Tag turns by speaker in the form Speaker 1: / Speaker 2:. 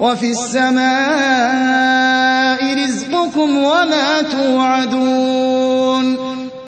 Speaker 1: وَفِي السَّمَاءِ رِزْقُكُمْ وَمَا تُوعَدُونَ